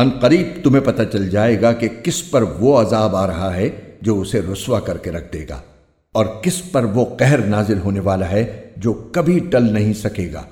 ان قریب تمہیں پتہ چل جائے گا کہ کس پر وہ عذاب آ رہا ہے جو اسے رسوا کر کے رکھ دے گا اور کس پر وہ قہر نازل ہونے والا ہے جو کبھی ٹل نہیں سکے گا۔